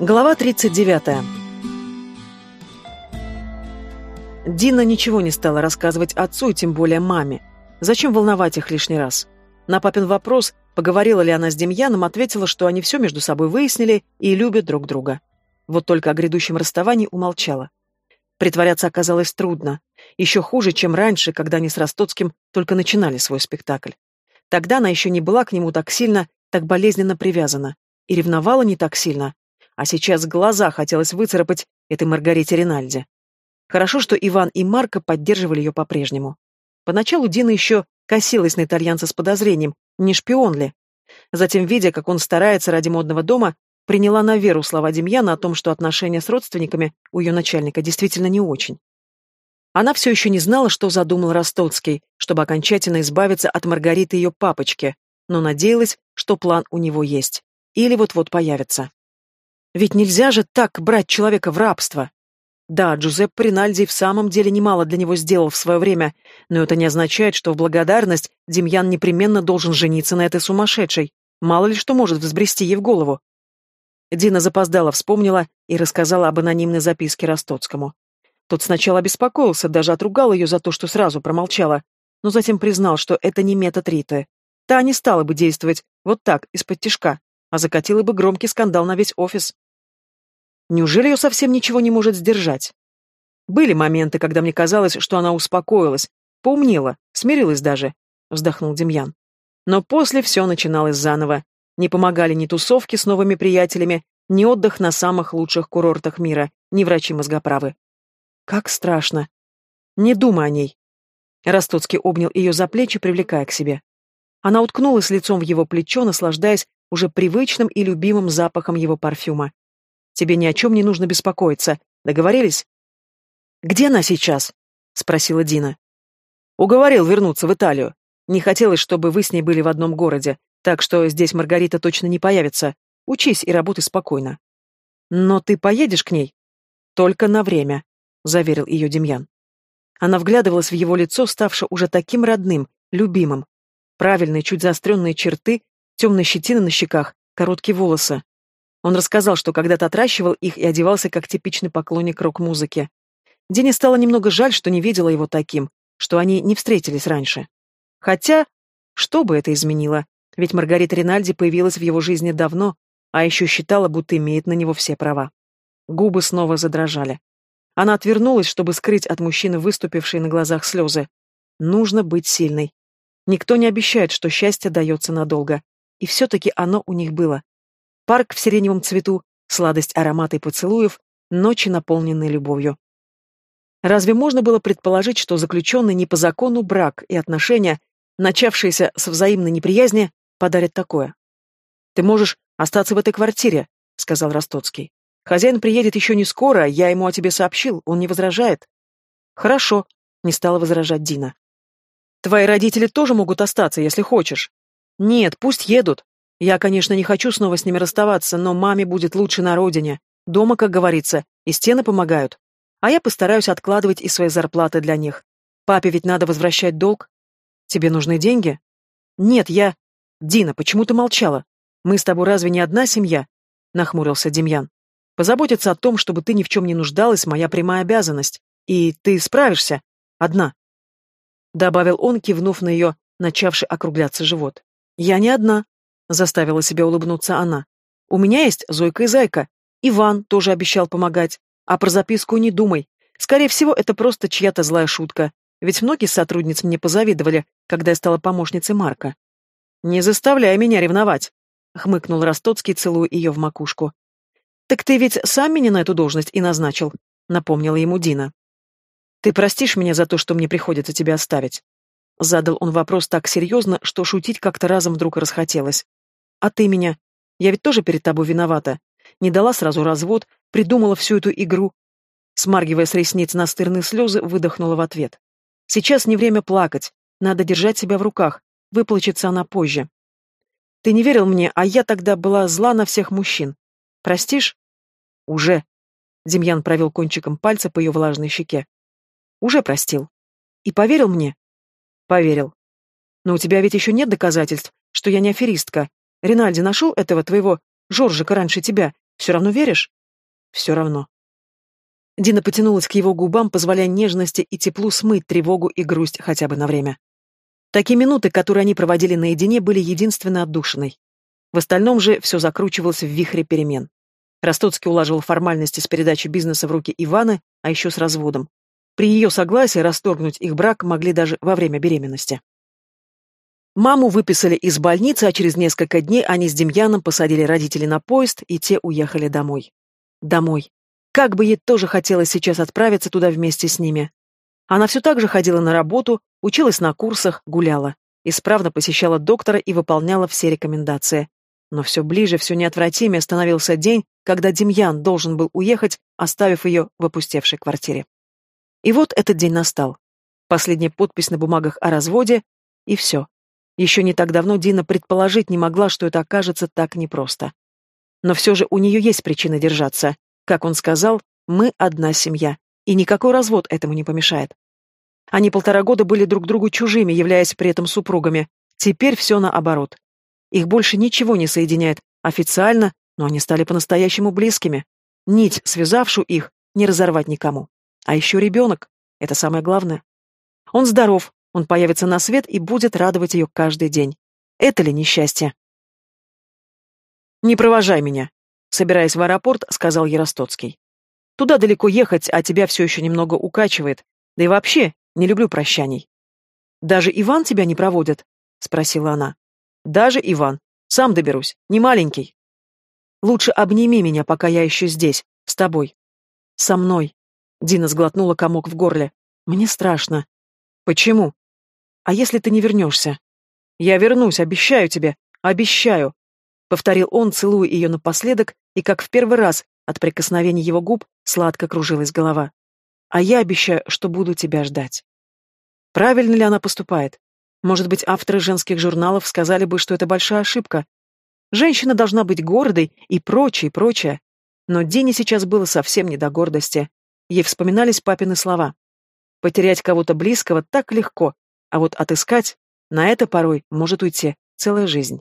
Глава 39. Дина ничего не стала рассказывать отцу и тем более маме. Зачем волновать их лишний раз? На папин вопрос, поговорила ли она с Демьяном, ответила, что они все между собой выяснили и любят друг друга. Вот только о грядущем расставании умолчала. Притворяться оказалось трудно. Еще хуже, чем раньше, когда они с Ростоцким только начинали свой спектакль. Тогда она еще не была к нему так сильно, так болезненно привязана. И ревновала не так сильно, а сейчас глаза хотелось выцарапать этой Маргарите Ринальди. Хорошо, что Иван и Марко поддерживали ее по-прежнему. Поначалу Дина еще косилась на итальянца с подозрением, не шпион ли. Затем, видя, как он старается ради модного дома, приняла на веру слова Демьяна о том, что отношения с родственниками у ее начальника действительно не очень. Она все еще не знала, что задумал Ростоцкий, чтобы окончательно избавиться от Маргариты и ее папочки, но надеялась, что план у него есть. Или вот-вот появится. Ведь нельзя же так брать человека в рабство. Да, Джузеппе Ринальди в самом деле немало для него сделал в свое время, но это не означает, что в благодарность Демьян непременно должен жениться на этой сумасшедшей. Мало ли что может взбрести ей в голову. Дина запоздала, вспомнила и рассказала об анонимной записке Ростоцкому. Тот сначала обеспокоился, даже отругал ее за то, что сразу промолчала, но затем признал, что это не метод Риты. Та не стала бы действовать вот так, из-под тишка, а закатила бы громкий скандал на весь офис. Неужели ее совсем ничего не может сдержать? Были моменты, когда мне казалось, что она успокоилась, поумнела, смирилась даже, вздохнул Демьян. Но после все начиналось заново. Не помогали ни тусовки с новыми приятелями, ни отдых на самых лучших курортах мира, ни врачи мозгоправы. Как страшно. Не думай о ней. Ростоцкий обнял ее за плечи, привлекая к себе. Она уткнулась лицом в его плечо, наслаждаясь уже привычным и любимым запахом его парфюма. Тебе ни о чем не нужно беспокоиться. Договорились?» «Где она сейчас?» — спросила Дина. «Уговорил вернуться в Италию. Не хотелось, чтобы вы с ней были в одном городе, так что здесь Маргарита точно не появится. Учись и работай спокойно». «Но ты поедешь к ней?» «Только на время», — заверил ее Демьян. Она вглядывалась в его лицо, ставшее уже таким родным, любимым. Правильные, чуть заостренные черты, темные щетины на щеках, короткие волосы. Он рассказал, что когда-то отращивал их и одевался как типичный поклонник рок-музыки. Дине стало немного жаль, что не видела его таким, что они не встретились раньше. Хотя, что бы это изменило? Ведь Маргарита Ринальди появилась в его жизни давно, а еще считала, будто имеет на него все права. Губы снова задрожали. Она отвернулась, чтобы скрыть от мужчины выступившие на глазах слезы. Нужно быть сильной. Никто не обещает, что счастье дается надолго. И все-таки оно у них было парк в сиреневом цвету, сладость аромата и поцелуев, ночи, наполненные любовью. Разве можно было предположить, что заключенный не по закону брак и отношения, начавшиеся с взаимной неприязни, подарят такое? «Ты можешь остаться в этой квартире», — сказал Ростоцкий. «Хозяин приедет еще не скоро, я ему о тебе сообщил, он не возражает». «Хорошо», — не стала возражать Дина. «Твои родители тоже могут остаться, если хочешь». «Нет, пусть едут. Я, конечно, не хочу снова с ними расставаться, но маме будет лучше на родине. Дома, как говорится, и стены помогают. А я постараюсь откладывать из своей зарплаты для них. Папе ведь надо возвращать долг. Тебе нужны деньги? Нет, я... Дина, почему ты молчала? Мы с тобой разве не одна семья? Нахмурился Демьян. Позаботиться о том, чтобы ты ни в чем не нуждалась, моя прямая обязанность. И ты справишься. Одна. Добавил он, кивнув на ее, начавший округляться живот. Я не одна, Заставила себя улыбнуться она. У меня есть Зойка и Зайка. Иван тоже обещал помогать. А про записку не думай. Скорее всего, это просто чья-то злая шутка. Ведь многие сотрудницы мне позавидовали, когда я стала помощницей Марка. «Не заставляй меня ревновать», — хмыкнул Ростоцкий, целуя ее в макушку. «Так ты ведь сам меня на эту должность и назначил», — напомнила ему Дина. «Ты простишь меня за то, что мне приходится тебя оставить?» Задал он вопрос так серьезно, что шутить как-то разом вдруг расхотелось. А ты меня? Я ведь тоже перед тобой виновата. Не дала сразу развод, придумала всю эту игру. Смаргивая с ресниц настырные слезы, выдохнула в ответ. Сейчас не время плакать. Надо держать себя в руках. Выплачется она позже. Ты не верил мне, а я тогда была зла на всех мужчин. Простишь? Уже. Демьян провел кончиком пальца по ее влажной щеке. Уже простил. И поверил мне? Поверил. Но у тебя ведь еще нет доказательств, что я не аферистка, Ринальди нашел этого твоего Жоржика раньше тебя. Все равно веришь? Все равно. Дина потянулась к его губам, позволяя нежности и теплу смыть тревогу и грусть хотя бы на время. Такие минуты, которые они проводили наедине, были единственно отдушиной. В остальном же все закручивалось в вихре перемен. Ростоцкий улаживал формальности с передачей бизнеса в руки Иваны, а еще с разводом. При ее согласии расторгнуть их брак могли даже во время беременности. Маму выписали из больницы, а через несколько дней они с Демьяном посадили родителей на поезд, и те уехали домой. Домой. Как бы ей тоже хотелось сейчас отправиться туда вместе с ними. Она все так же ходила на работу, училась на курсах, гуляла. Исправно посещала доктора и выполняла все рекомендации. Но все ближе, все неотвратимее становился день, когда Демьян должен был уехать, оставив ее в опустевшей квартире. И вот этот день настал. Последняя подпись на бумагах о разводе, и все. Еще не так давно Дина предположить не могла, что это окажется так непросто. Но все же у нее есть причина держаться. Как он сказал, мы одна семья, и никакой развод этому не помешает. Они полтора года были друг другу чужими, являясь при этом супругами. Теперь все наоборот. Их больше ничего не соединяет официально, но они стали по-настоящему близкими. Нить, связавшую их, не разорвать никому. А еще ребенок. Это самое главное. Он здоров, он появится на свет и будет радовать ее каждый день. Это ли несчастье? «Не провожай меня», — собираясь в аэропорт, сказал Яростоцкий. «Туда далеко ехать, а тебя все еще немного укачивает. Да и вообще, не люблю прощаний». «Даже Иван тебя не проводит?» — спросила она. «Даже Иван. Сам доберусь. Не маленький». «Лучше обними меня, пока я еще здесь. С тобой». «Со мной». Дина сглотнула комок в горле. «Мне страшно». «Почему?» А если ты не вернешься? Я вернусь, обещаю тебе, обещаю. Повторил он, целуя ее напоследок, и как в первый раз от прикосновений его губ сладко кружилась голова. А я обещаю, что буду тебя ждать. Правильно ли она поступает? Может быть, авторы женских журналов сказали бы, что это большая ошибка. Женщина должна быть гордой и прочее, прочее. Но Дине сейчас было совсем не до гордости. Ей вспоминались папины слова. Потерять кого-то близкого так легко, а вот отыскать на это порой может уйти целая жизнь.